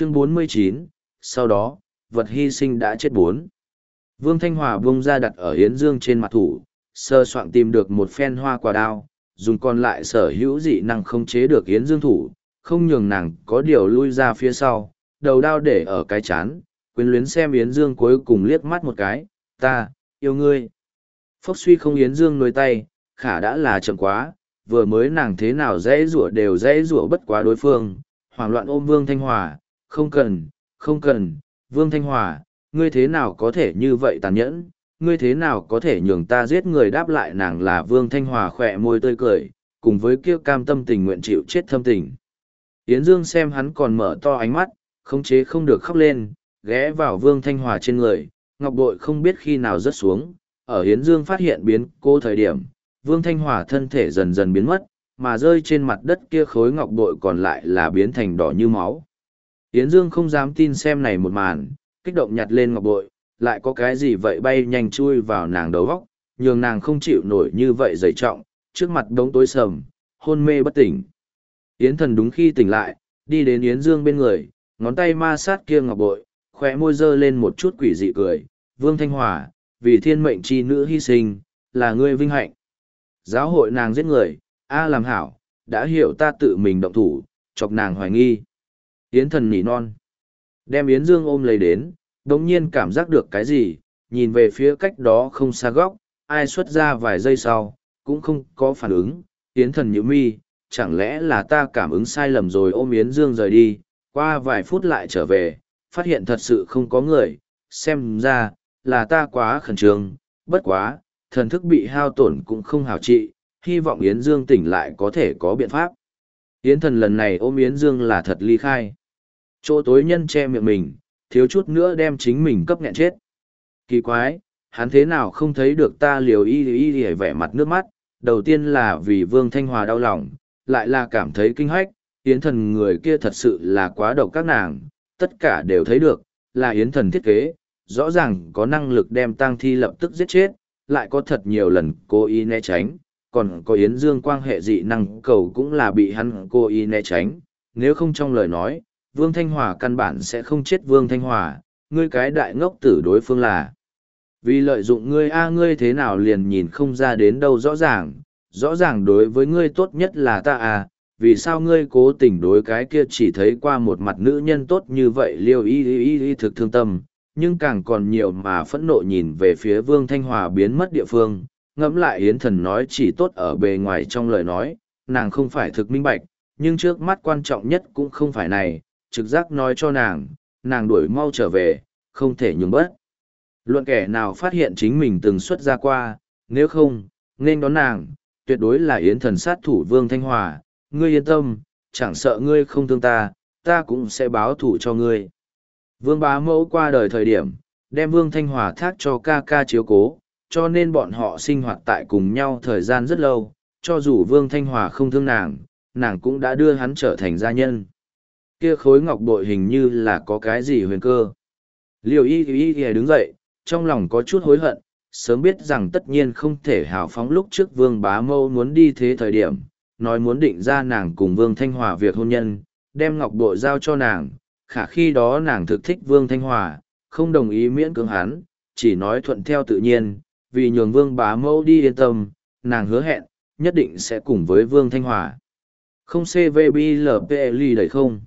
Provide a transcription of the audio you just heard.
chương 49, sau đó, vật hy sinh đã chết bốn. Vương Thanh Hòa bông ra đặt ở Yến Dương trên mặt thủ, sơ soạn tìm được một phen hoa quả đao, dùng còn lại sở hữu dị năng không chế được Yến Dương thủ, không nhường nàng có điều lui ra phía sau, đầu đao để ở cái chán, quyến luyến xem Yến Dương cuối cùng liếc mắt một cái, ta, yêu ngươi. Phốc suy không Yến Dương nuôi tay, khả đã là chậm quá, vừa mới nàng thế nào dễ rủa đều dễ rủa bất quá đối phương, hoảng loạn ôm Vương Thanh Hòa, không cần, không cần, Vương Thanh Hòa, ngươi thế nào có thể như vậy tàn nhẫn, ngươi thế nào có thể nhường ta giết người đáp lại nàng là Vương Thanh Hòa khỏe môi tươi cười, cùng với kia cam tâm tình nguyện chịu chết thâm tình. Yến Dương xem hắn còn mở to ánh mắt, khống chế không được khóc lên, ghé vào Vương Thanh Hòa trên người, ngọc bội không biết khi nào rớt xuống, ở Yến Dương phát hiện biến cô thời điểm, Vương Thanh Hòa thân thể dần dần biến mất, mà rơi trên mặt đất kia khối ngọc bội còn lại là biến thành đỏ như máu. Yến Dương không dám tin xem này một màn, kích động nhặt lên ngọc bội, lại có cái gì vậy bay nhanh chui vào nàng đầu góc, nhường nàng không chịu nổi như vậy dày trọng, trước mặt đống tối sầm, hôn mê bất tỉnh. Yến thần đúng khi tỉnh lại, đi đến Yến Dương bên người, ngón tay ma sát kia ngọc bội, khỏe môi dơ lên một chút quỷ dị cười, Vương Thanh Hòa, vì thiên mệnh chi nữ hy sinh, là ngươi vinh hạnh. Giáo hội nàng giết người, A làm hảo, đã hiểu ta tự mình động thủ, chọc nàng hoài nghi. Yến thần nỉ non. Đem Yến Dương ôm lấy đến, đồng nhiên cảm giác được cái gì, nhìn về phía cách đó không xa góc, ai xuất ra vài giây sau, cũng không có phản ứng. Yến thần nhữ mi, chẳng lẽ là ta cảm ứng sai lầm rồi ôm Yến Dương rời đi, qua vài phút lại trở về, phát hiện thật sự không có người, xem ra, là ta quá khẩn trương, bất quá, thần thức bị hao tổn cũng không hảo trị, hy vọng Yến Dương tỉnh lại có thể có biện pháp. Yến thần lần này ôm Yến Dương là thật ly khai. Chỗ tối nhân che miệng mình, thiếu chút nữa đem chính mình cấp nghẹn chết. Kỳ quái, hắn thế nào không thấy được ta liều y y y vẻ mặt nước mắt, đầu tiên là vì Vương Thanh Hòa đau lòng, lại là cảm thấy kinh hách, Yến thần người kia thật sự là quá độc các nàng, tất cả đều thấy được, là Yến thần thiết kế, rõ ràng có năng lực đem tang thi lập tức giết chết, lại có thật nhiều lần cố ý né tránh, còn có Yến Dương quan hệ dị năng cầu cũng là bị hắn cố ý né tránh, nếu không trong lời nói, Vương Thanh Hòa căn bản sẽ không chết Vương Thanh Hòa, ngươi cái đại ngốc tử đối phương là. Vì lợi dụng ngươi a ngươi thế nào liền nhìn không ra đến đâu rõ ràng, rõ ràng đối với ngươi tốt nhất là ta à, vì sao ngươi cố tình đối cái kia chỉ thấy qua một mặt nữ nhân tốt như vậy liêu y y y, y thực thương tâm, nhưng càng còn nhiều mà phẫn nộ nhìn về phía Vương Thanh Hòa biến mất địa phương, ngẫm lại Yến Thần nói chỉ tốt ở bề ngoài trong lời nói, nàng không phải thực minh bạch, nhưng trước mắt quan trọng nhất cũng không phải này, trực giác nói cho nàng, nàng đuổi mau trở về, không thể nhường bớt. Luận kẻ nào phát hiện chính mình từng xuất ra qua, nếu không, nên đón nàng, tuyệt đối là Yến Thần sát thủ Vương Thanh Hòa, ngươi yên tâm, chẳng sợ ngươi không thương ta, ta cũng sẽ báo thủ cho ngươi. Vương bá mẫu qua đời thời điểm, đem Vương Thanh Hòa thác cho ca ca chiếu cố, cho nên bọn họ sinh hoạt tại cùng nhau thời gian rất lâu, cho dù Vương Thanh Hòa không thương nàng, nàng cũng đã đưa hắn trở thành gia nhân. Kia khối ngọc bội hình như là có cái gì huyền cơ. Liều y y y đứng dậy, trong lòng có chút hối hận, sớm biết rằng tất nhiên không thể hào phóng lúc trước Vương bá mâu muốn đi thế thời điểm, nói muốn định ra nàng cùng Vương Thanh Hòa việc hôn nhân, đem ngọc bội giao cho nàng, khả khi đó nàng thực thích Vương Thanh Hòa, không đồng ý miễn cưỡng hắn, chỉ nói thuận theo tự nhiên, vì nhường Vương bá mâu đi yên tâm, nàng hứa hẹn, nhất định sẽ cùng với Vương Thanh Hòa. Không CVBLPL đầy không?